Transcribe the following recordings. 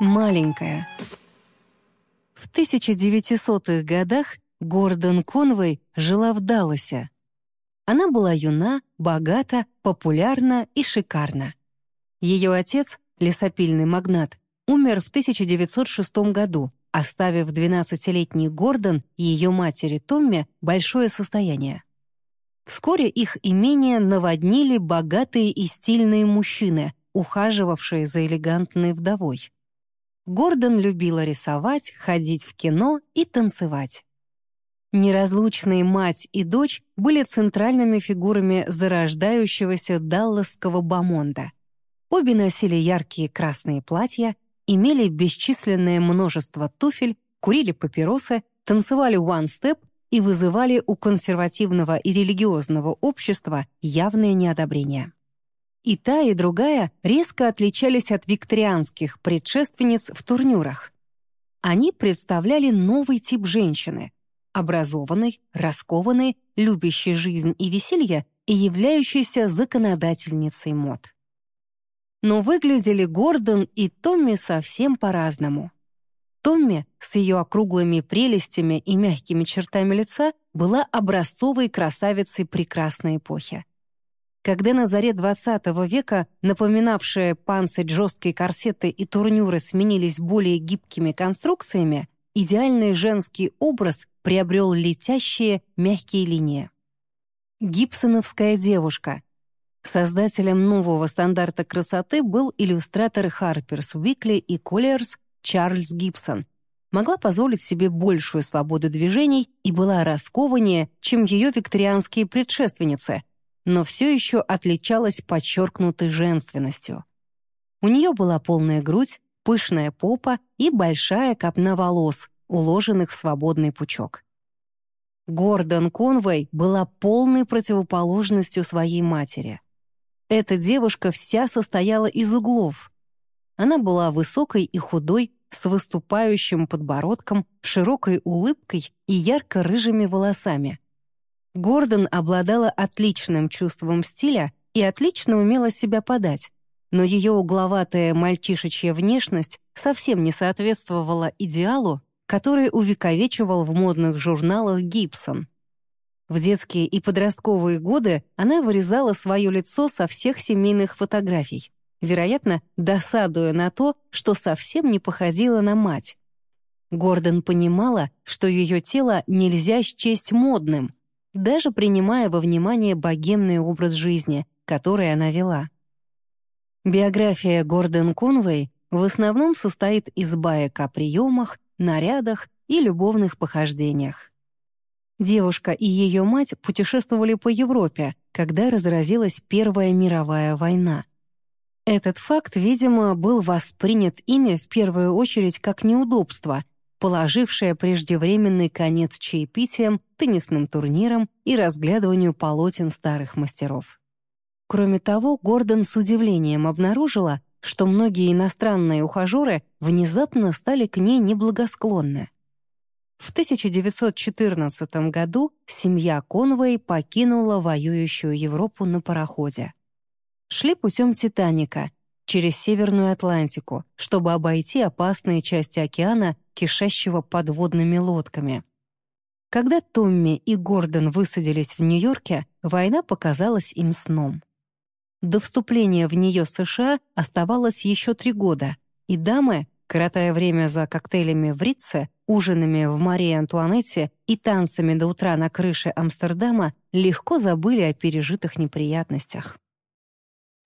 Маленькая. В 1900-х годах Гордон Конвей жила в Далласе. Она была юна, богата, популярна и шикарна. Ее отец, лесопильный магнат, умер в 1906 году, оставив 12-летний Гордон и ее матери Томми большое состояние. Вскоре их имение наводнили богатые и стильные мужчины, ухаживавшие за элегантной вдовой. Гордон любила рисовать, ходить в кино и танцевать. Неразлучные мать и дочь были центральными фигурами зарождающегося далласского бомонда. Обе носили яркие красные платья, имели бесчисленное множество туфель, курили папиросы, танцевали one-step и вызывали у консервативного и религиозного общества явное неодобрение. И та, и другая резко отличались от викторианских предшественниц в турнюрах. Они представляли новый тип женщины — образованной, раскованной, любящей жизнь и веселье и являющейся законодательницей мод. Но выглядели Гордон и Томми совсем по-разному. Томми с ее округлыми прелестями и мягкими чертами лица была образцовой красавицей прекрасной эпохи. Когда на заре XX века напоминавшие панцирь жесткие корсеты и турнюры сменились более гибкими конструкциями, идеальный женский образ приобрел летящие мягкие линии. Гибсоновская девушка. Создателем нового стандарта красоты был иллюстратор Harper's Weekly и Colliers Чарльз Гибсон. Могла позволить себе большую свободу движений и была раскованнее, чем ее викторианские предшественницы — но все еще отличалась подчеркнутой женственностью. У нее была полная грудь, пышная попа и большая копна волос, уложенных в свободный пучок. Гордон Конвей была полной противоположностью своей матери. Эта девушка вся состояла из углов. Она была высокой и худой, с выступающим подбородком, широкой улыбкой и ярко-рыжими волосами — Гордон обладала отличным чувством стиля и отлично умела себя подать, но ее угловатая мальчишечья внешность совсем не соответствовала идеалу, который увековечивал в модных журналах Гибсон. В детские и подростковые годы она вырезала свое лицо со всех семейных фотографий, вероятно, досадуя на то, что совсем не походила на мать. Гордон понимала, что ее тело нельзя счесть модным — даже принимая во внимание богемный образ жизни, который она вела. Биография Гордон Конвей в основном состоит из баек о приемах, нарядах и любовных похождениях. Девушка и ее мать путешествовали по Европе, когда разразилась Первая мировая война. Этот факт, видимо, был воспринят ими в первую очередь как неудобство, положившая преждевременный конец чаепитиям, теннисным турнирам и разглядыванию полотен старых мастеров. Кроме того, Гордон с удивлением обнаружила, что многие иностранные ухажеры внезапно стали к ней неблагосклонны. В 1914 году семья Конвей покинула воюющую Европу на пароходе. Шли путем «Титаника», через Северную Атлантику, чтобы обойти опасные части океана, кишащего подводными лодками. Когда Томми и Гордон высадились в Нью-Йорке, война показалась им сном. До вступления в нее США оставалось еще три года, и дамы, коротая время за коктейлями в Ритце, ужинами в Марии Антуанетте и танцами до утра на крыше Амстердама, легко забыли о пережитых неприятностях.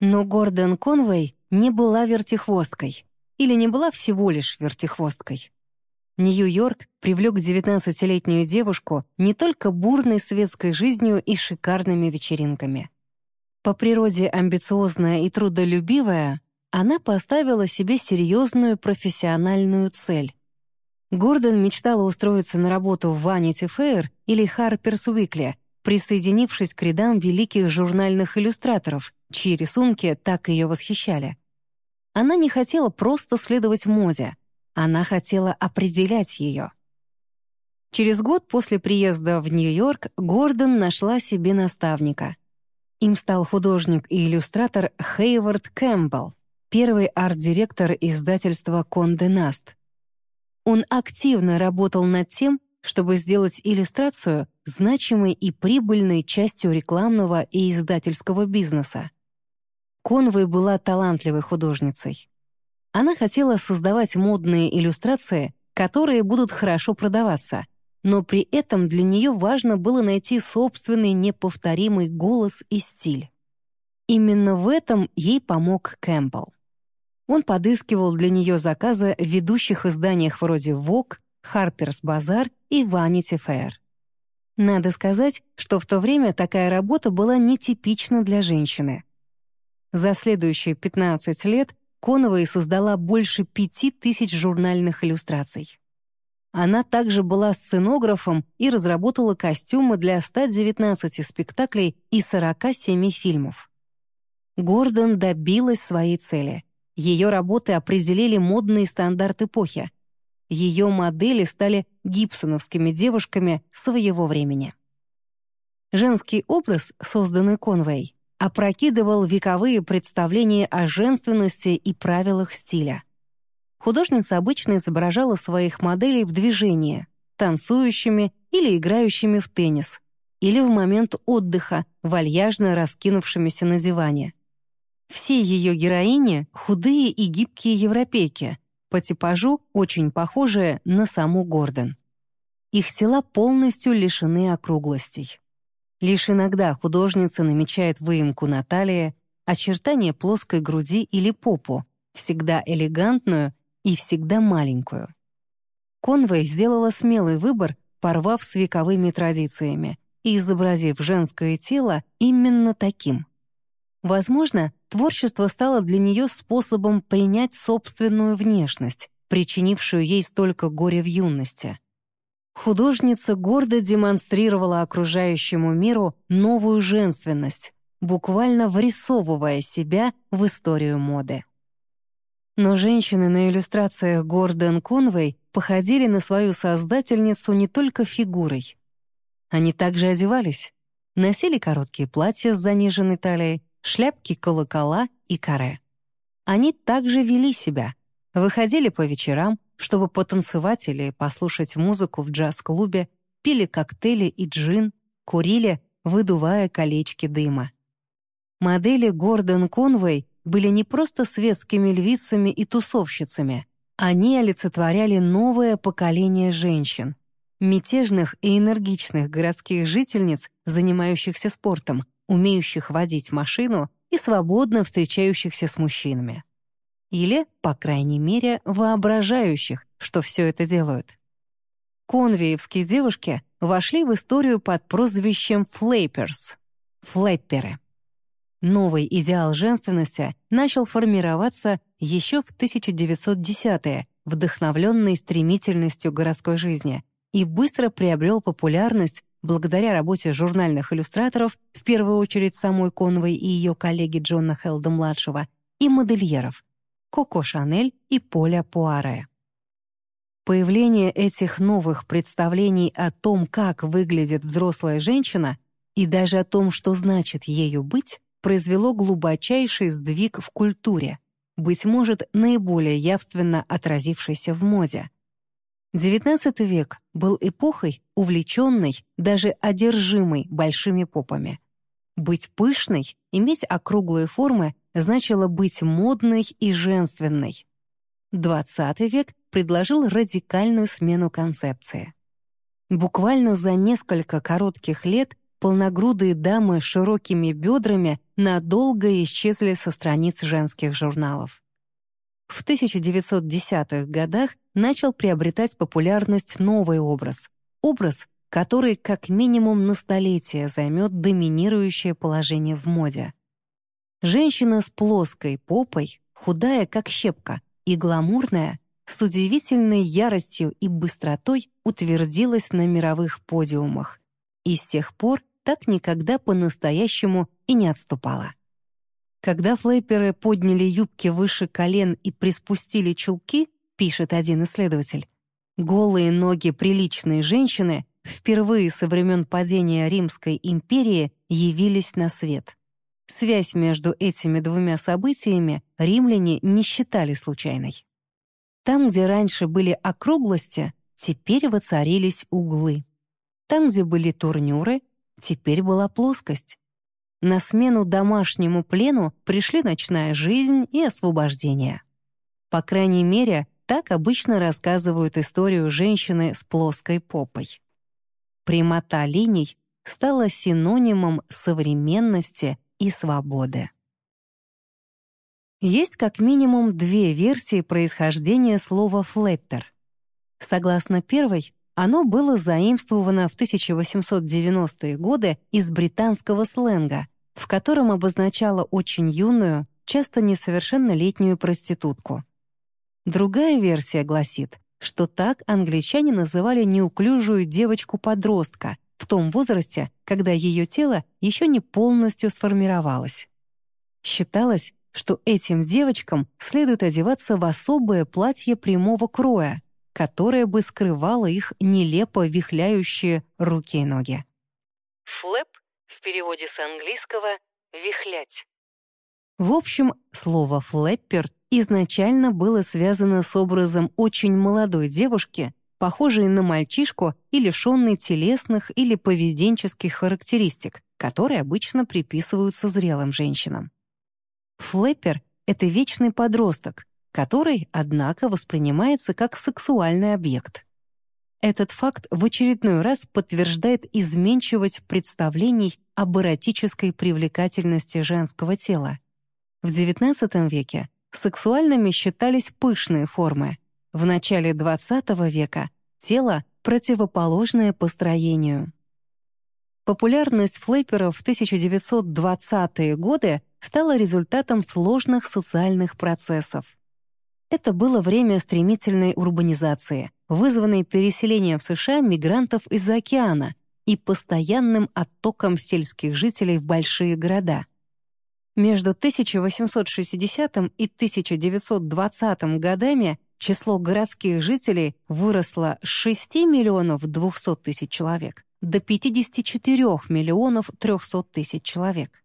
Но Гордон Конвей не была вертихвосткой. Или не была всего лишь вертихвосткой. Нью-Йорк привлек 19-летнюю девушку не только бурной светской жизнью и шикарными вечеринками. По природе амбициозная и трудолюбивая, она поставила себе серьезную профессиональную цель. Гордон мечтала устроиться на работу в Vanity Fair или Harper's Weekly, присоединившись к рядам великих журнальных иллюстраторов, чьи рисунки так ее восхищали. Она не хотела просто следовать моде, она хотела определять ее. Через год после приезда в Нью-Йорк Гордон нашла себе наставника. Им стал художник и иллюстратор Хейвард Кэмпбелл, первый арт-директор издательства «Конде Наст». Он активно работал над тем, чтобы сделать иллюстрацию значимой и прибыльной частью рекламного и издательского бизнеса. Конвой была талантливой художницей. Она хотела создавать модные иллюстрации, которые будут хорошо продаваться, но при этом для нее важно было найти собственный неповторимый голос и стиль. Именно в этом ей помог Кэмпбелл. Он подыскивал для нее заказы в ведущих изданиях вроде Vogue, Harper's Bazaar и Vanity Fair. Надо сказать, что в то время такая работа была нетипична для женщины. За следующие 15 лет Коновой создала больше пяти тысяч журнальных иллюстраций. Она также была сценографом и разработала костюмы для 119 спектаклей и 47 фильмов. Гордон добилась своей цели. Ее работы определили модные стандарты эпохи. Ее модели стали гибсоновскими девушками своего времени. Женский образ, созданный Конвей, опрокидывал вековые представления о женственности и правилах стиля. Художница обычно изображала своих моделей в движении, танцующими или играющими в теннис, или в момент отдыха, вальяжно раскинувшимися на диване. Все ее героини — худые и гибкие европейки, по типажу очень похожие на саму Гордон. Их тела полностью лишены округлостей. Лишь иногда художница намечает выемку на талии, очертания плоской груди или попу, всегда элегантную и всегда маленькую. Конвей сделала смелый выбор, порвав с вековыми традициями и изобразив женское тело именно таким. Возможно, творчество стало для нее способом принять собственную внешность, причинившую ей столько горя в юности. Художница гордо демонстрировала окружающему миру новую женственность, буквально врисовывая себя в историю моды. Но женщины на иллюстрациях Гордон Конвей походили на свою создательницу не только фигурой. Они также одевались, носили короткие платья с заниженной талией, шляпки-колокола и каре. Они также вели себя, выходили по вечерам, чтобы потанцевать или послушать музыку в джаз-клубе, пили коктейли и джин, курили, выдувая колечки дыма. Модели Гордон Конвей были не просто светскими львицами и тусовщицами. Они олицетворяли новое поколение женщин, мятежных и энергичных городских жительниц, занимающихся спортом, умеющих водить машину и свободно встречающихся с мужчинами. Или, по крайней мере, воображающих, что все это делают. Конвеевские девушки вошли в историю под прозвищем «флейперс» — «флэпперы». Новый идеал женственности начал формироваться еще в 1910-е, вдохновленный стремительностью городской жизни, и быстро приобрел популярность благодаря работе журнальных иллюстраторов, в первую очередь самой Конвой и ее коллеги Джона Хелда-младшего, и модельеров Коко Шанель и Поля Пуаре. Появление этих новых представлений о том, как выглядит взрослая женщина, и даже о том, что значит ею быть, произвело глубочайший сдвиг в культуре, быть может, наиболее явственно отразившийся в моде. XIX век был эпохой, увлеченной, даже одержимой большими попами. Быть пышной, иметь округлые формы значило быть модной и женственной. XX век предложил радикальную смену концепции. Буквально за несколько коротких лет полногрудые дамы с широкими бедрами надолго исчезли со страниц женских журналов. В 1910-х годах начал приобретать популярность новый образ. Образ, который как минимум на столетие займет доминирующее положение в моде. Женщина с плоской попой, худая как щепка и гламурная, с удивительной яростью и быстротой утвердилась на мировых подиумах и с тех пор так никогда по-настоящему и не отступала. Когда флейперы подняли юбки выше колен и приспустили чулки, пишет один исследователь, голые ноги приличной женщины впервые со времен падения Римской империи явились на свет. Связь между этими двумя событиями римляне не считали случайной. Там, где раньше были округлости, теперь воцарились углы. Там, где были турнюры, теперь была плоскость. На смену домашнему плену пришли ночная жизнь и освобождение. По крайней мере, так обычно рассказывают историю женщины с плоской попой. Прямота линий стала синонимом современности и свободы. Есть как минимум две версии происхождения слова «флэппер». Согласно первой, оно было заимствовано в 1890-е годы из британского сленга, в котором обозначало очень юную, часто несовершеннолетнюю проститутку. Другая версия гласит, что так англичане называли неуклюжую девочку-подростка в том возрасте, когда ее тело еще не полностью сформировалось. Считалось, что этим девочкам следует одеваться в особое платье прямого кроя, которое бы скрывало их нелепо вихляющие руки и ноги. Флэп в переводе с английского «вихлять». В общем, слово «флэппер» изначально было связано с образом очень молодой девушки, похожей на мальчишку и лишенной телесных или поведенческих характеристик, которые обычно приписываются зрелым женщинам. Флэппер — это вечный подросток, который, однако, воспринимается как сексуальный объект. Этот факт в очередной раз подтверждает изменчивость представлений об эротической привлекательности женского тела. В XIX веке сексуальными считались пышные формы. В начале XX века — тело, противоположное построению. Популярность флэперов в 1920-е годы стала результатом сложных социальных процессов. Это было время стремительной урбанизации, вызванной переселением в США мигрантов из-за океана и постоянным оттоком сельских жителей в большие города. Между 1860 и 1920 годами число городских жителей выросло с 6 миллионов 200 тысяч человек до 54 миллионов 300 тысяч человек.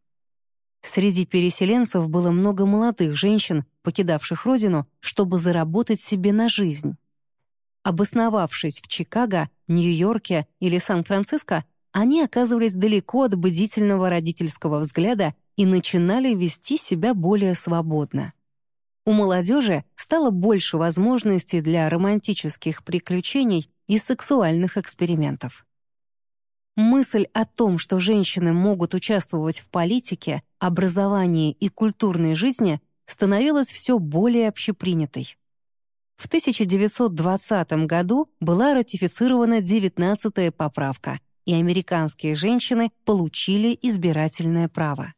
Среди переселенцев было много молодых женщин, покидавших родину, чтобы заработать себе на жизнь. Обосновавшись в Чикаго, Нью-Йорке или Сан-Франциско, они оказывались далеко от бдительного родительского взгляда и начинали вести себя более свободно. У молодежи стало больше возможностей для романтических приключений и сексуальных экспериментов. Мысль о том, что женщины могут участвовать в политике, образовании и культурной жизни, становилась все более общепринятой. В 1920 году была ратифицирована 19-я поправка, и американские женщины получили избирательное право.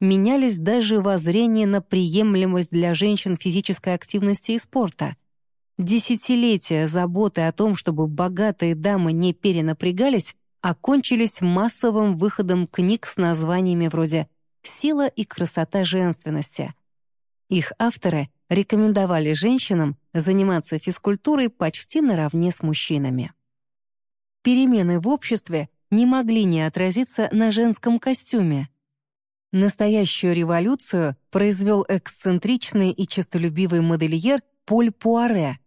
Менялись даже воззрения на приемлемость для женщин физической активности и спорта. Десятилетия заботы о том, чтобы богатые дамы не перенапрягались, окончились массовым выходом книг с названиями вроде «Сила и красота женственности». Их авторы рекомендовали женщинам заниматься физкультурой почти наравне с мужчинами. Перемены в обществе не могли не отразиться на женском костюме. Настоящую революцию произвел эксцентричный и честолюбивый модельер Поль Пуаре.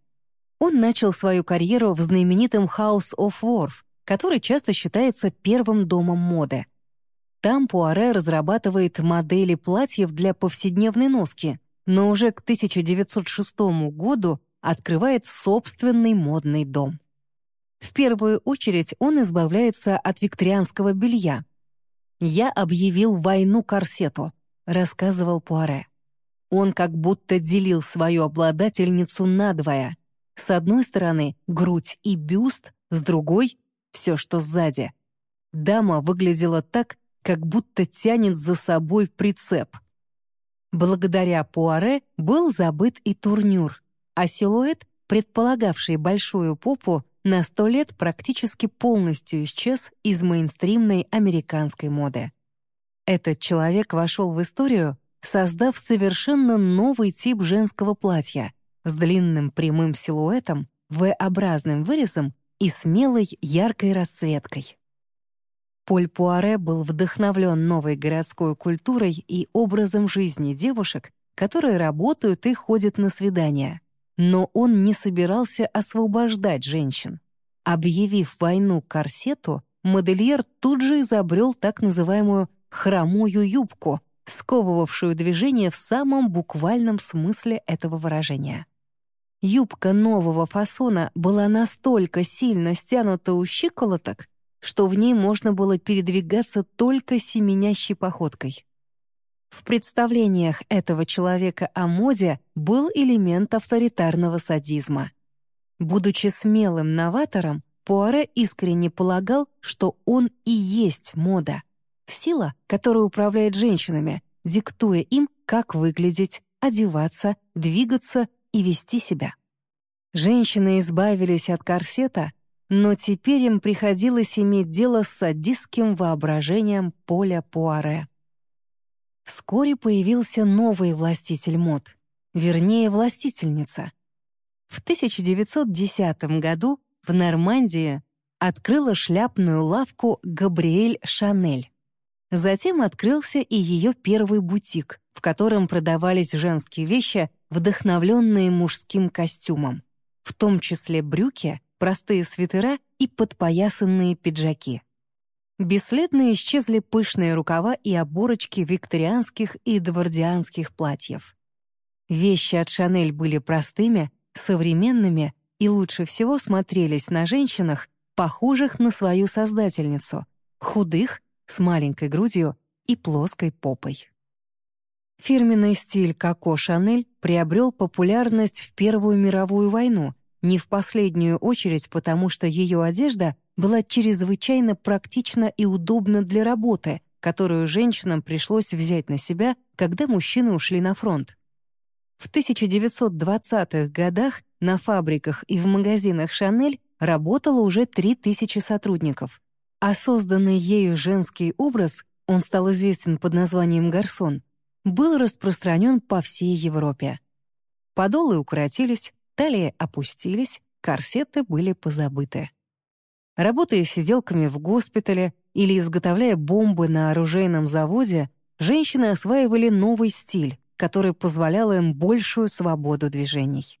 Он начал свою карьеру в знаменитом House of Worth, который часто считается первым домом моды. Там Пуаре разрабатывает модели платьев для повседневной носки, но уже к 1906 году открывает собственный модный дом. В первую очередь он избавляется от викторианского белья. «Я объявил войну корсету», — рассказывал Пуаре. Он как будто делил свою обладательницу надвое. С одной стороны — грудь и бюст, с другой все, что сзади. Дама выглядела так, как будто тянет за собой прицеп. Благодаря Пуаре был забыт и турнюр, а силуэт, предполагавший большую попу, на сто лет практически полностью исчез из мейнстримной американской моды. Этот человек вошел в историю, создав совершенно новый тип женского платья с длинным прямым силуэтом, V-образным вырезом и смелой яркой расцветкой. Поль Пуаре был вдохновлен новой городской культурой и образом жизни девушек, которые работают и ходят на свидания. Но он не собирался освобождать женщин. Объявив войну корсету, модельер тут же изобрел так называемую «хромую юбку», сковывавшую движение в самом буквальном смысле этого выражения. Юбка нового фасона была настолько сильно стянута у щиколоток, что в ней можно было передвигаться только семенящей походкой. В представлениях этого человека о моде был элемент авторитарного садизма. Будучи смелым новатором, Пуаре искренне полагал, что он и есть мода. Сила, которая управляет женщинами, диктуя им, как выглядеть, одеваться, двигаться и вести себя. Женщины избавились от корсета, но теперь им приходилось иметь дело с садистским воображением Поля Пуаре. Вскоре появился новый властитель мод, вернее, властительница. В 1910 году в Нормандии открыла шляпную лавку Габриэль Шанель. Затем открылся и ее первый бутик, в котором продавались женские вещи, вдохновленные мужским костюмом, в том числе брюки, простые свитера и подпоясанные пиджаки. Бесследно исчезли пышные рукава и оборочки викторианских и эдвардианских платьев. Вещи от Шанель были простыми, современными и лучше всего смотрелись на женщинах, похожих на свою создательницу, худых, с маленькой грудью и плоской попой. Фирменный стиль Коко Шанель приобрел популярность в Первую мировую войну, не в последнюю очередь потому, что ее одежда была чрезвычайно практична и удобна для работы, которую женщинам пришлось взять на себя, когда мужчины ушли на фронт. В 1920-х годах на фабриках и в магазинах «Шанель» работало уже 3000 сотрудников, а созданный ею женский образ, он стал известен под названием «Гарсон», был распространен по всей Европе. Подолы укоротились, талии опустились, корсеты были позабыты. Работая сиделками в госпитале или изготовляя бомбы на оружейном заводе, женщины осваивали новый стиль, который позволял им большую свободу движений.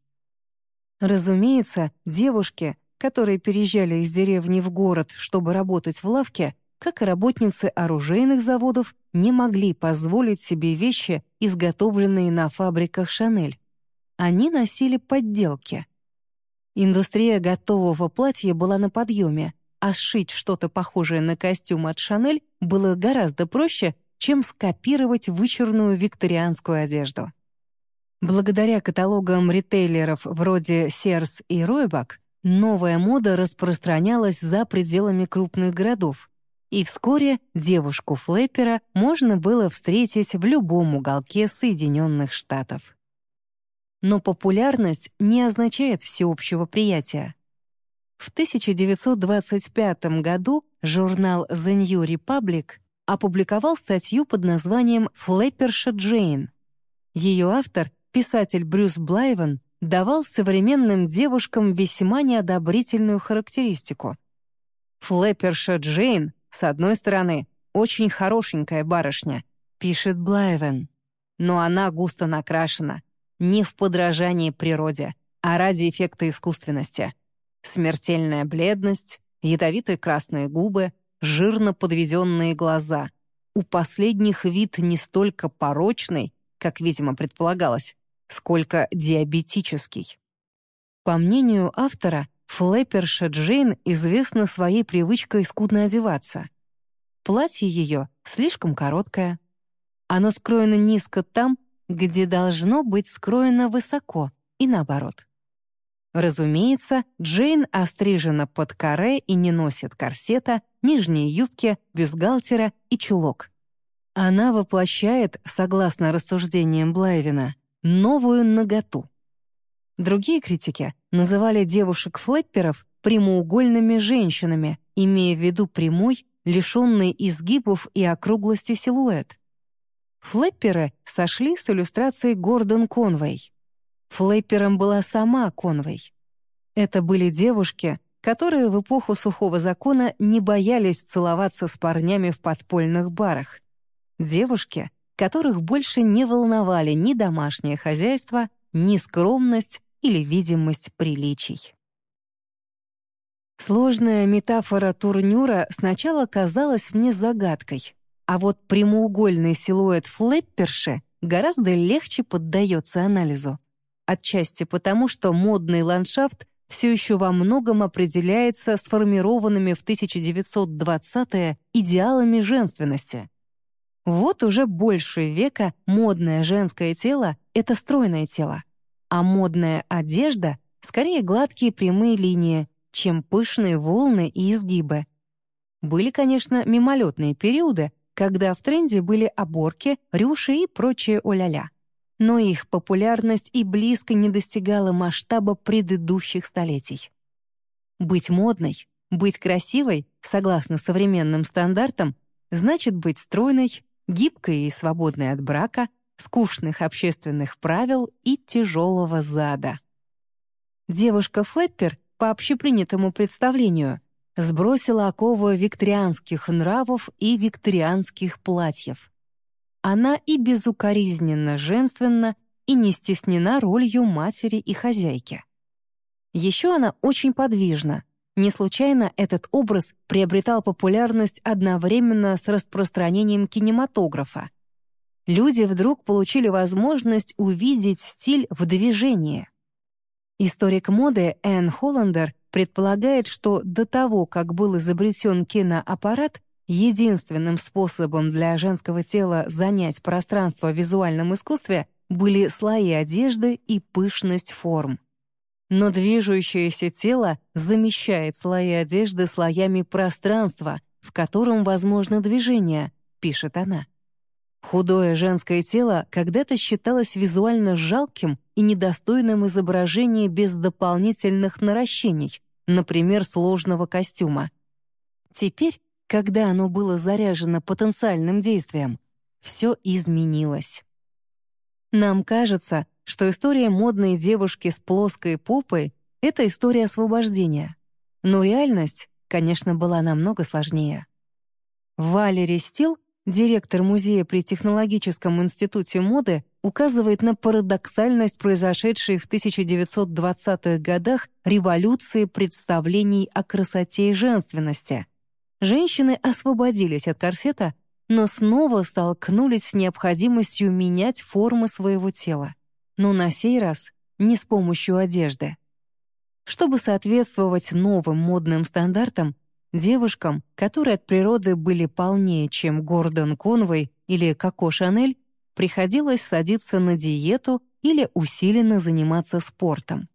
Разумеется, девушки, которые переезжали из деревни в город, чтобы работать в лавке, как и работницы оружейных заводов, не могли позволить себе вещи, изготовленные на фабриках «Шанель». Они носили подделки. Индустрия готового платья была на подъеме, а сшить что-то похожее на костюм от «Шанель» было гораздо проще, чем скопировать вычурную викторианскую одежду. Благодаря каталогам ритейлеров вроде Sears и Roebuck новая мода распространялась за пределами крупных городов, и вскоре девушку-флэпера можно было встретить в любом уголке Соединенных Штатов. Но популярность не означает всеобщего приятия. В 1925 году журнал The New Republic опубликовал статью под названием «Флэперша Джейн». Ее автор, писатель Брюс Блайвен, давал современным девушкам весьма неодобрительную характеристику. «Флэперша Джейн, с одной стороны, очень хорошенькая барышня», пишет Блайвен, но она густо накрашена, не в подражании природе, а ради эффекта искусственности. Смертельная бледность, ядовитые красные губы, жирно подведенные глаза. У последних вид не столько порочный, как, видимо, предполагалось, сколько диабетический. По мнению автора, флэперша Джейн известна своей привычкой скудно одеваться. Платье ее слишком короткое. Оно скроено низко там, где должно быть скроено высоко, и наоборот. Разумеется, Джейн острижена под каре и не носит корсета, нижние юбки, бюстгальтера и чулок. Она воплощает, согласно рассуждениям Блайвина, новую наготу. Другие критики называли девушек-флэпперов прямоугольными женщинами, имея в виду прямой, лишенный изгибов и округлости силуэт. Флэпперы сошли с иллюстрацией Гордон Конвей. Флэпером была сама Конвей. Это были девушки, которые в эпоху сухого закона не боялись целоваться с парнями в подпольных барах. Девушки, которых больше не волновали ни домашнее хозяйство, ни скромность или видимость приличий. Сложная метафора турнюра сначала казалась мне загадкой, а вот прямоугольный силуэт флэпперши гораздо легче поддается анализу. Отчасти потому, что модный ландшафт все еще во многом определяется сформированными в 1920-е идеалами женственности. Вот уже больше века модное женское тело — это стройное тело, а модная одежда — скорее гладкие прямые линии, чем пышные волны и изгибы. Были, конечно, мимолетные периоды, когда в тренде были оборки, рюши и прочее оля-ля. Но их популярность и близко не достигала масштаба предыдущих столетий. Быть модной, быть красивой, согласно современным стандартам, значит быть стройной, гибкой и свободной от брака, скучных общественных правил и тяжелого зада. Девушка-флэппер, по общепринятому представлению, сбросила оковы викторианских нравов и викторианских платьев. Она и безукоризненно женственна, и не стеснена ролью матери и хозяйки. Еще она очень подвижна, не случайно этот образ приобретал популярность одновременно с распространением кинематографа. Люди вдруг получили возможность увидеть стиль в движении. Историк моды Энн Холландер предполагает, что до того, как был изобретен киноаппарат, единственным способом для женского тела занять пространство в визуальном искусстве были слои одежды и пышность форм. Но движущееся тело замещает слои одежды слоями пространства, в котором возможно движение, пишет она. Худое женское тело когда-то считалось визуально жалким и недостойным изображения без дополнительных наращений, например, сложного костюма. Теперь, когда оно было заряжено потенциальным действием, все изменилось. Нам кажется, что история модной девушки с плоской попой — это история освобождения. Но реальность, конечно, была намного сложнее. Валери Стил, директор музея при Технологическом институте моды, указывает на парадоксальность произошедшей в 1920-х годах революции представлений о красоте и женственности. Женщины освободились от корсета но снова столкнулись с необходимостью менять формы своего тела. Но на сей раз не с помощью одежды. Чтобы соответствовать новым модным стандартам, девушкам, которые от природы были полнее, чем Гордон Конвей или Коко Шанель, приходилось садиться на диету или усиленно заниматься спортом.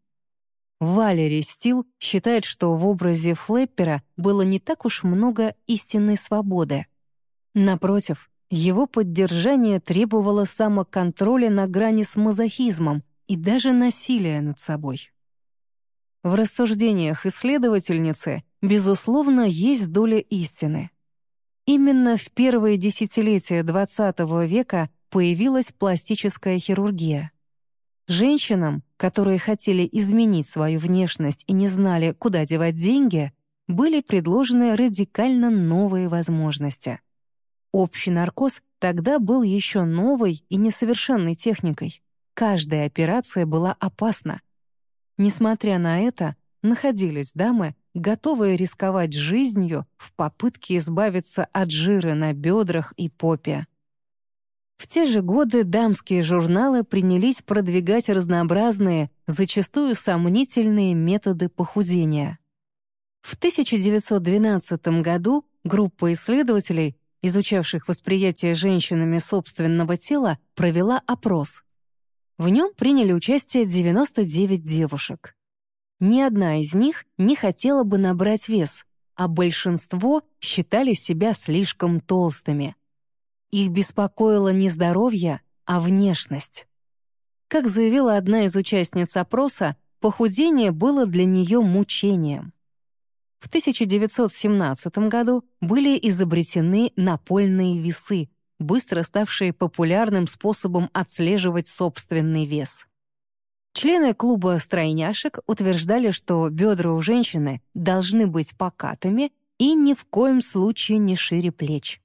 Валери Стил считает, что в образе Флэппера было не так уж много истинной свободы. Напротив, его поддержание требовало самоконтроля на грани с мазохизмом и даже насилия над собой. В рассуждениях исследовательницы, безусловно, есть доля истины. Именно в первые десятилетия XX века появилась пластическая хирургия. Женщинам, которые хотели изменить свою внешность и не знали, куда девать деньги, были предложены радикально новые возможности — Общий наркоз тогда был еще новой и несовершенной техникой. Каждая операция была опасна. Несмотря на это, находились дамы, готовые рисковать жизнью в попытке избавиться от жира на бедрах и попе. В те же годы дамские журналы принялись продвигать разнообразные, зачастую сомнительные методы похудения. В 1912 году группа исследователей изучавших восприятие женщинами собственного тела, провела опрос. В нем приняли участие 99 девушек. Ни одна из них не хотела бы набрать вес, а большинство считали себя слишком толстыми. Их беспокоило не здоровье, а внешность. Как заявила одна из участниц опроса, похудение было для нее мучением. В 1917 году были изобретены напольные весы, быстро ставшие популярным способом отслеживать собственный вес. Члены клуба стройняшек утверждали, что бедра у женщины должны быть покатыми и ни в коем случае не шире плеч.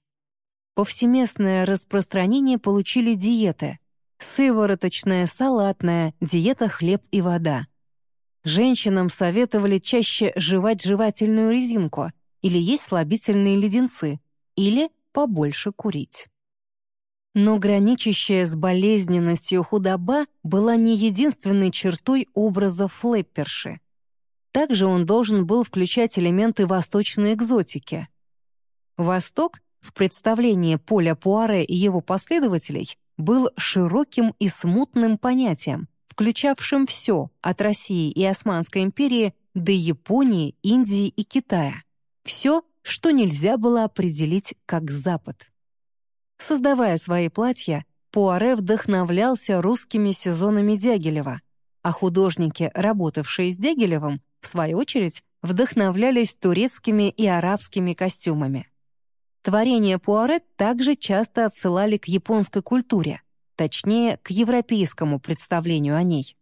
Повсеместное распространение получили диеты — сывороточная, салатная, диета хлеб и вода. Женщинам советовали чаще жевать жевательную резинку или есть слабительные леденцы, или побольше курить. Но граничащая с болезненностью худоба была не единственной чертой образа флэпперши. Также он должен был включать элементы восточной экзотики. Восток в представлении Поля Пуаре и его последователей был широким и смутным понятием, включавшим все от России и Османской империи до Японии, Индии и Китая. Все, что нельзя было определить как Запад. Создавая свои платья, Пуаре вдохновлялся русскими сезонами Дягилева, а художники, работавшие с Дягилевым, в свою очередь, вдохновлялись турецкими и арабскими костюмами. Творения Пуаре также часто отсылали к японской культуре, точнее, к европейскому представлению о ней.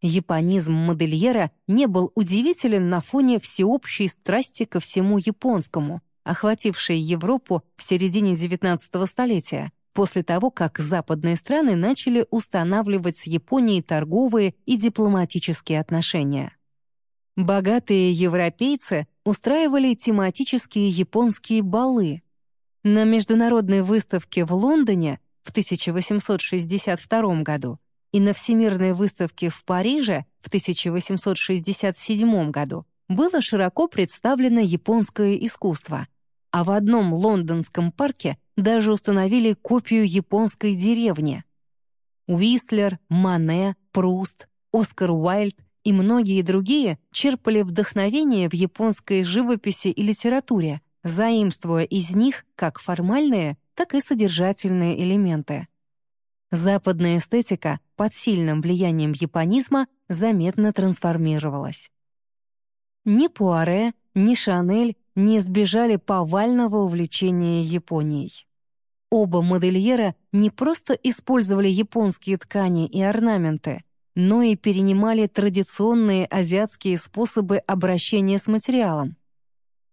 Японизм модельера не был удивителен на фоне всеобщей страсти ко всему японскому, охватившей Европу в середине XIX столетия, после того, как западные страны начали устанавливать с Японией торговые и дипломатические отношения. Богатые европейцы устраивали тематические японские балы. На международной выставке в Лондоне в 1862 году и на Всемирной выставке в Париже в 1867 году было широко представлено японское искусство — а в одном лондонском парке даже установили копию японской деревни. Уистлер, Мане, Пруст, Оскар Уайльд и многие другие черпали вдохновение в японской живописи и литературе, заимствуя из них как формальные, так и содержательные элементы. Западная эстетика под сильным влиянием японизма заметно трансформировалась. Ни Пуаре, ни Шанель не избежали повального увлечения Японией. Оба модельера не просто использовали японские ткани и орнаменты, но и перенимали традиционные азиатские способы обращения с материалом.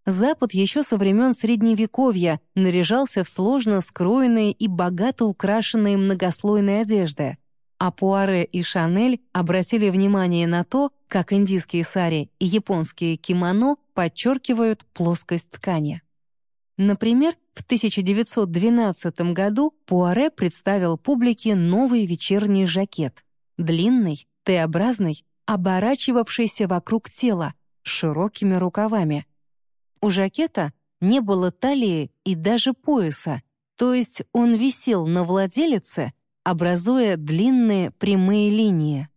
Запад еще со времен Средневековья наряжался в сложно скроенные и богато украшенные многослойные одежды, а Пуаре и Шанель обратили внимание на то, как индийские сари и японские кимоно подчеркивают плоскость ткани. Например, в 1912 году Пуаре представил публике новый вечерний жакет, длинный, Т-образный, оборачивавшийся вокруг тела, широкими рукавами. У жакета не было талии и даже пояса, то есть он висел на владелице, образуя длинные прямые линии.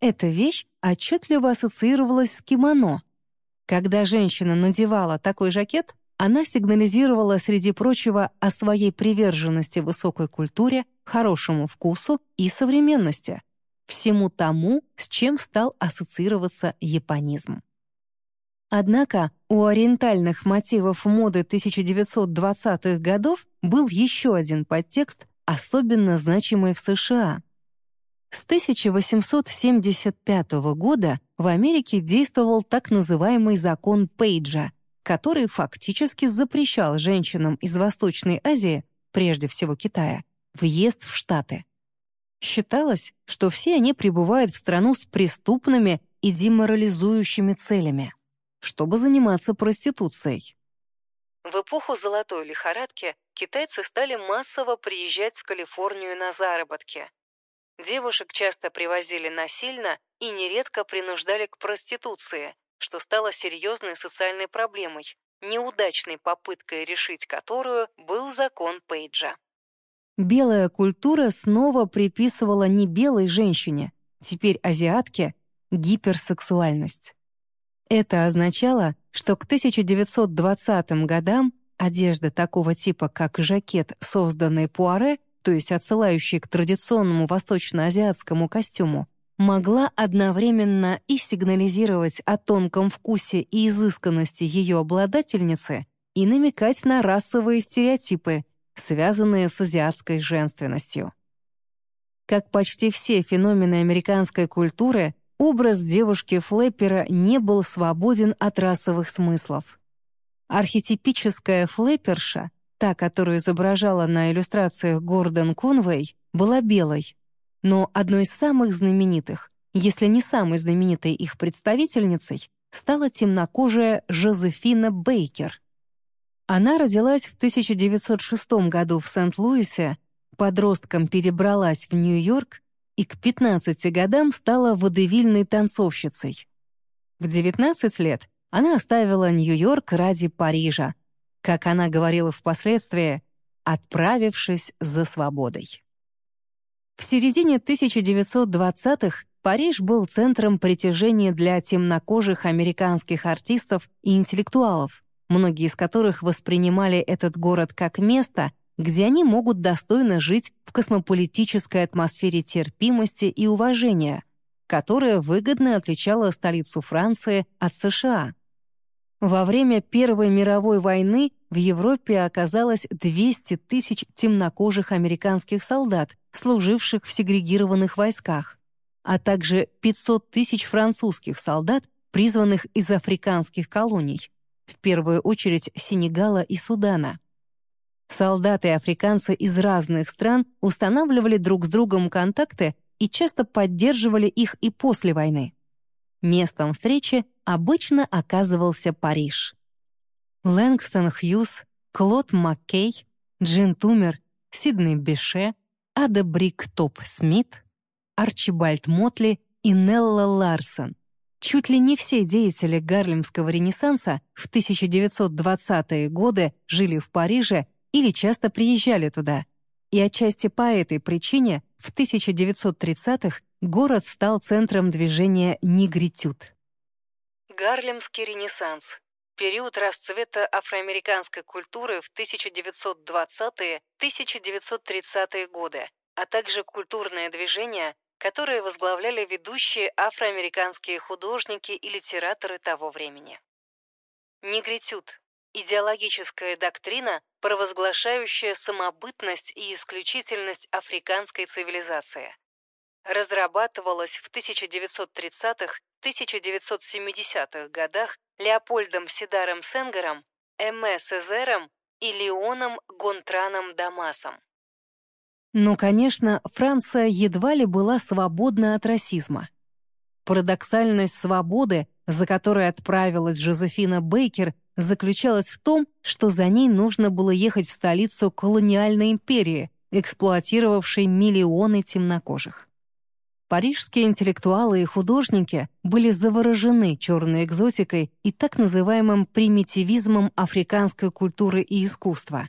Эта вещь отчетливо ассоциировалась с кимоно. Когда женщина надевала такой жакет, она сигнализировала, среди прочего, о своей приверженности высокой культуре, хорошему вкусу и современности, всему тому, с чем стал ассоциироваться японизм. Однако у ориентальных мотивов моды 1920-х годов был еще один подтекст, особенно значимой в США. С 1875 года в Америке действовал так называемый закон Пейджа, который фактически запрещал женщинам из Восточной Азии, прежде всего Китая, въезд в Штаты. Считалось, что все они прибывают в страну с преступными и деморализующими целями, чтобы заниматься проституцией. В эпоху золотой лихорадки китайцы стали массово приезжать в Калифорнию на заработки. Девушек часто привозили насильно и нередко принуждали к проституции, что стало серьезной социальной проблемой, неудачной попыткой решить которую был закон Пейджа. Белая культура снова приписывала не белой женщине, теперь азиатке, гиперсексуальность. Это означало, что к 1920 годам одежда такого типа, как жакет, созданный Пуаре, то есть отсылающий к традиционному восточно-азиатскому костюму, могла одновременно и сигнализировать о тонком вкусе и изысканности ее обладательницы и намекать на расовые стереотипы, связанные с азиатской женственностью. Как почти все феномены американской культуры, образ девушки-флэппера не был свободен от расовых смыслов. Архетипическая флэпперша, та, которую изображала на иллюстрациях Гордон Конвей, была белой. Но одной из самых знаменитых, если не самой знаменитой их представительницей, стала темнокожая Жозефина Бейкер. Она родилась в 1906 году в Сент-Луисе Подростком перебралась в Нью-Йорк и к 15 годам стала водевильной танцовщицей. В 19 лет она оставила Нью-Йорк ради Парижа, как она говорила впоследствии, отправившись за свободой. В середине 1920-х Париж был центром притяжения для темнокожих американских артистов и интеллектуалов, многие из которых воспринимали этот город как место, где они могут достойно жить в космополитической атмосфере терпимости и уважения, которая выгодно отличала столицу Франции от США. Во время Первой мировой войны в Европе оказалось 200 тысяч темнокожих американских солдат, служивших в сегрегированных войсках, а также 500 тысяч французских солдат, призванных из африканских колоний, в первую очередь Сенегала и Судана. Солдаты африканцы из разных стран устанавливали друг с другом контакты и часто поддерживали их и после войны. Местом встречи обычно оказывался Париж. Лэнгстон Хьюз, Клод Маккей, Джин Тумер, Сидней Беше, Ада Брик Топ Смит, Арчибальд Мотли и Нелла Ларсон. Чуть ли не все деятели Гарлемского ренессанса в 1920-е годы жили в Париже или часто приезжали туда. И отчасти по этой причине в 1930-х город стал центром движения «Нигритюд». Гарлемский ренессанс — период расцвета афроамериканской культуры в 1920-1930-е годы, а также культурное движение, которое возглавляли ведущие афроамериканские художники и литераторы того времени. Нигритюд идеологическая доктрина, провозглашающая самобытность и исключительность африканской цивилизации. Разрабатывалась в 1930-1970-х годах Леопольдом Сидаром Сенгером, М.Э. Сезером и Леоном Гонтраном Дамасом. Но, конечно, Франция едва ли была свободна от расизма. Парадоксальность свободы, за которой отправилась Жозефина Бейкер, заключалась в том, что за ней нужно было ехать в столицу колониальной империи, эксплуатировавшей миллионы темнокожих. Парижские интеллектуалы и художники были заворожены черной экзотикой и так называемым примитивизмом африканской культуры и искусства.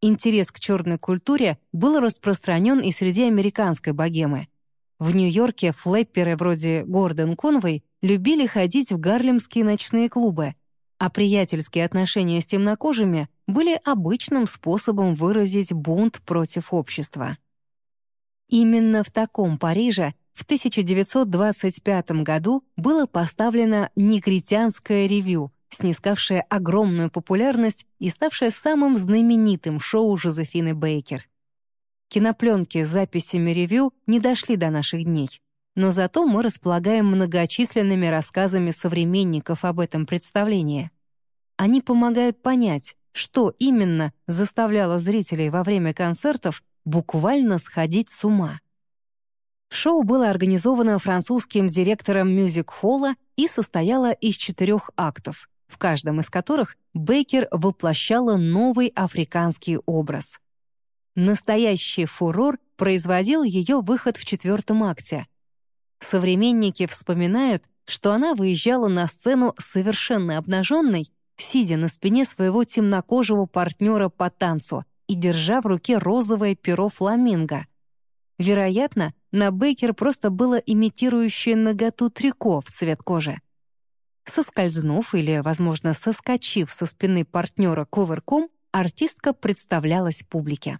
Интерес к черной культуре был распространен и среди американской богемы. В Нью-Йорке флэпперы вроде Гордон Конвей любили ходить в гарлемские ночные клубы — а приятельские отношения с темнокожими были обычным способом выразить бунт против общества. Именно в таком Париже в 1925 году было поставлено «Негритянское ревю», снискавшее огромную популярность и ставшее самым знаменитым шоу Жозефины Бейкер. Кинопленки с записями ревю не дошли до наших дней. Но зато мы располагаем многочисленными рассказами современников об этом представлении. Они помогают понять, что именно заставляло зрителей во время концертов буквально сходить с ума. Шоу было организовано французским директором мюзик-холла и состояло из четырех актов, в каждом из которых Бейкер воплощала новый африканский образ. Настоящий фурор производил ее выход в четвертом акте. Современники вспоминают, что она выезжала на сцену совершенно обнаженной, сидя на спине своего темнокожего партнера по танцу и держа в руке розовое перо фламинго. Вероятно, на Бейкер просто было имитирующее наготу трико в цвет кожи. Соскользнув или, возможно, соскочив со спины партнера коверком, артистка представлялась публике.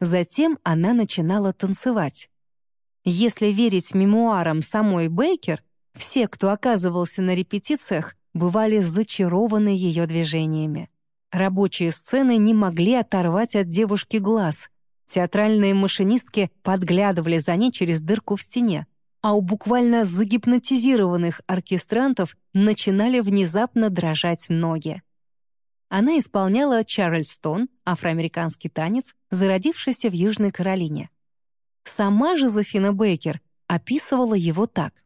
Затем она начинала танцевать. Если верить мемуарам самой Бейкер, все, кто оказывался на репетициях, бывали зачарованы ее движениями. Рабочие сцены не могли оторвать от девушки глаз. Театральные машинистки подглядывали за ней через дырку в стене, а у буквально загипнотизированных оркестрантов начинали внезапно дрожать ноги. Она исполняла Чарльстон, афроамериканский танец, зародившийся в Южной Каролине. Сама Жозефина Бейкер описывала его так.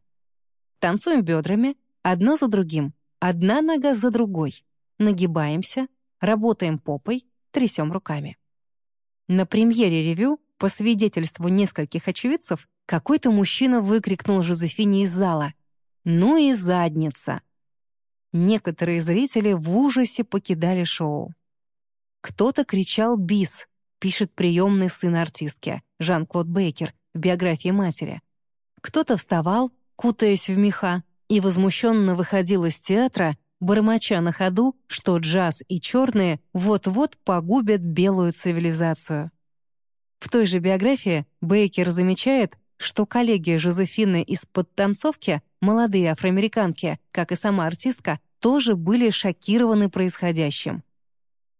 «Танцуем бедрами, одно за другим, одна нога за другой, нагибаемся, работаем попой, трясем руками». На премьере ревю, по свидетельству нескольких очевидцев, какой-то мужчина выкрикнул Жозефине из зала «Ну и задница!». Некоторые зрители в ужасе покидали шоу. Кто-то кричал «Бис», пишет приемный сын артистки Жан-Клод Бейкер в биографии матери. Кто-то вставал, кутаясь в меха, и возмущенно выходил из театра, бормоча на ходу, что джаз и черные вот-вот погубят белую цивилизацию. В той же биографии Бейкер замечает, что коллеги Жозефины из подтанцовки, молодые афроамериканки, как и сама артистка, тоже были шокированы происходящим.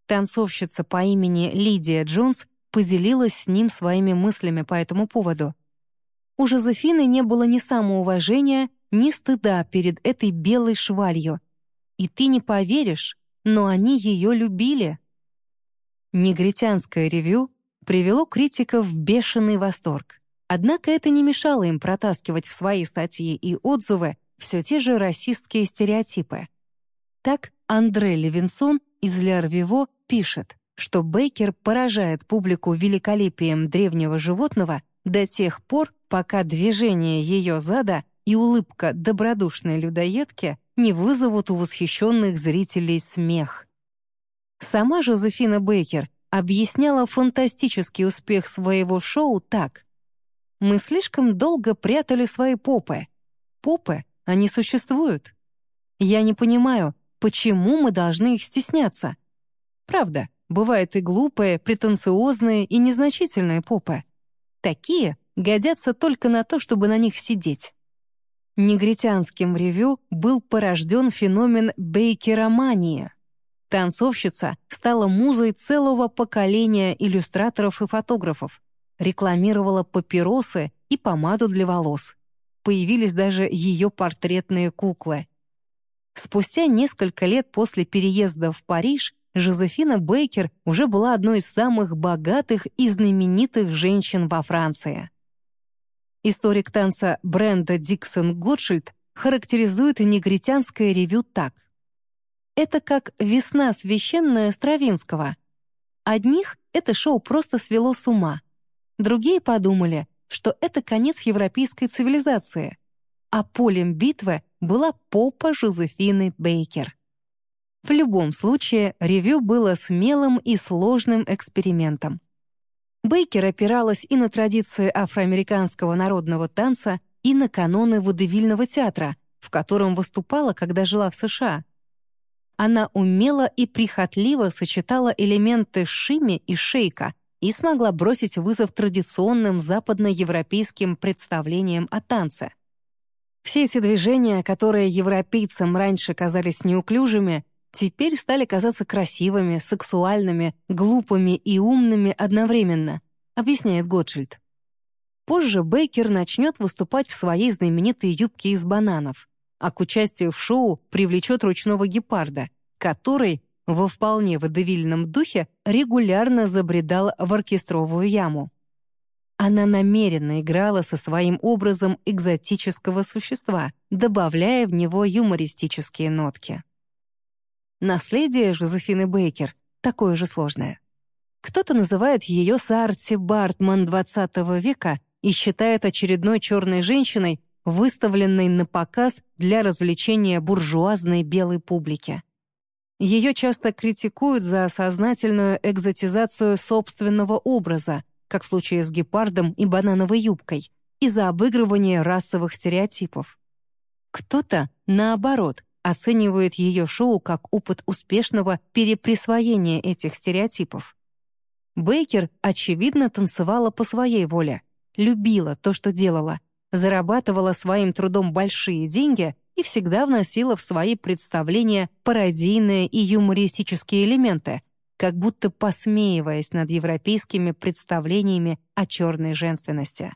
Танцовщица по имени Лидия Джонс поделилась с ним своими мыслями по этому поводу. У Жозефины не было ни самоуважения, ни стыда перед этой белой швалью — и ты не поверишь, но они ее любили. Негритянское ревю привело критиков в бешеный восторг. Однако это не мешало им протаскивать в свои статьи и отзывы все те же расистские стереотипы. Так Андре Левинсон из «Ляр Виво» пишет, что Бейкер поражает публику великолепием древнего животного до тех пор, пока движение ее зада и улыбка добродушной людоедки не вызовут у восхищенных зрителей смех. Сама Жозефина Бейкер объясняла фантастический успех своего шоу так. «Мы слишком долго прятали свои попы. Попы, они существуют. Я не понимаю, почему мы должны их стесняться. Правда, бывают и глупые, претенциозные и незначительные попы. Такие годятся только на то, чтобы на них сидеть. Негритянским ревю был порожден феномен бейкеромании. Танцовщица стала музой целого поколения иллюстраторов и фотографов, рекламировала папиросы и помаду для волос. Появились даже ее портретные куклы. Спустя несколько лет после переезда в Париж Жозефина Бейкер уже была одной из самых богатых и знаменитых женщин во Франции. Историк танца Бренда Диксон Готшильд характеризует негритянское ревю так. Это как «Весна священная» Стравинского. Одних это шоу просто свело с ума. Другие подумали, что это конец европейской цивилизации. А полем битвы была попа Жозефины Бейкер. В любом случае, ревю было смелым и сложным экспериментом. Бейкер опиралась и на традиции афроамериканского народного танца, и на каноны водевильного театра, в котором выступала, когда жила в США. Она умело и прихотливо сочетала элементы шими и шейка и смогла бросить вызов традиционным западноевропейским представлениям о танце. Все эти движения, которые европейцам раньше казались неуклюжими, теперь стали казаться красивыми, сексуальными, глупыми и умными одновременно, объясняет Готшильд. Позже Бейкер начнет выступать в своей знаменитой юбке из бананов, а к участию в шоу привлечет ручного гепарда, который во вполне водевильном духе регулярно забредал в оркестровую яму. Она намеренно играла со своим образом экзотического существа, добавляя в него юмористические нотки. Наследие Жозефины Бейкер такое же сложное. Кто-то называет ее Сарти Бартман XX века и считает очередной черной женщиной, выставленной на показ для развлечения буржуазной белой публики. Ее часто критикуют за сознательную экзотизацию собственного образа, как в случае с гепардом и банановой юбкой, и за обыгрывание расовых стереотипов. Кто-то, наоборот, оценивает ее шоу как опыт успешного переприсвоения этих стереотипов. Бейкер, очевидно, танцевала по своей воле, любила то, что делала, зарабатывала своим трудом большие деньги и всегда вносила в свои представления пародийные и юмористические элементы, как будто посмеиваясь над европейскими представлениями о черной женственности.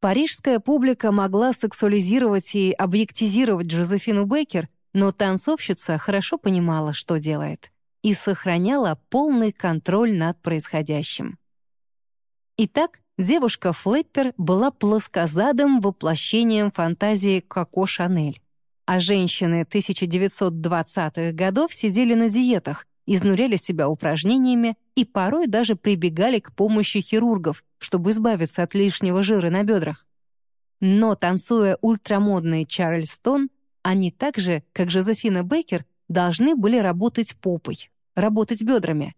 Парижская публика могла сексуализировать и объектизировать Джозефину Бейкер, но танцовщица хорошо понимала, что делает, и сохраняла полный контроль над происходящим. Итак, девушка Флэппер была плоскозадым воплощением фантазии Коко Шанель, а женщины 1920-х годов сидели на диетах, изнуряли себя упражнениями и порой даже прибегали к помощи хирургов, чтобы избавиться от лишнего жира на бедрах. Но, танцуя ультрамодный Чарльстон, они так же, как Жозефина Бейкер, должны были работать попой, работать бедрами.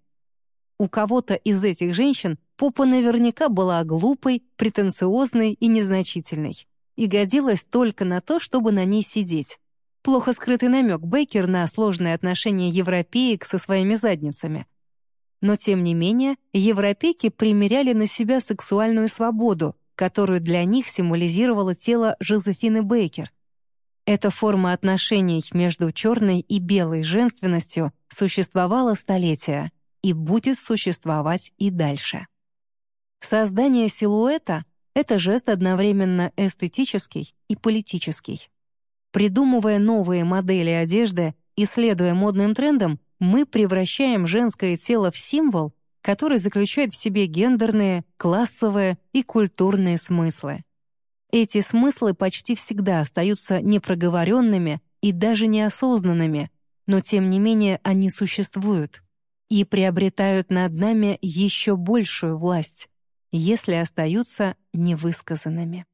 У кого-то из этих женщин попа наверняка была глупой, претенциозной и незначительной и годилась только на то, чтобы на ней сидеть. Плохо скрытый намек Бейкер на сложные отношения европеек со своими задницами. Но, тем не менее, европейки примеряли на себя сексуальную свободу, которую для них символизировало тело Жозефины Бейкер. Эта форма отношений между черной и белой женственностью существовала столетия и будет существовать и дальше. Создание силуэта — это жест одновременно эстетический и политический. Придумывая новые модели одежды и следуя модным трендам, мы превращаем женское тело в символ, который заключает в себе гендерные, классовые и культурные смыслы. Эти смыслы почти всегда остаются непроговоренными и даже неосознанными, но тем не менее они существуют и приобретают над нами еще большую власть, если остаются невысказанными.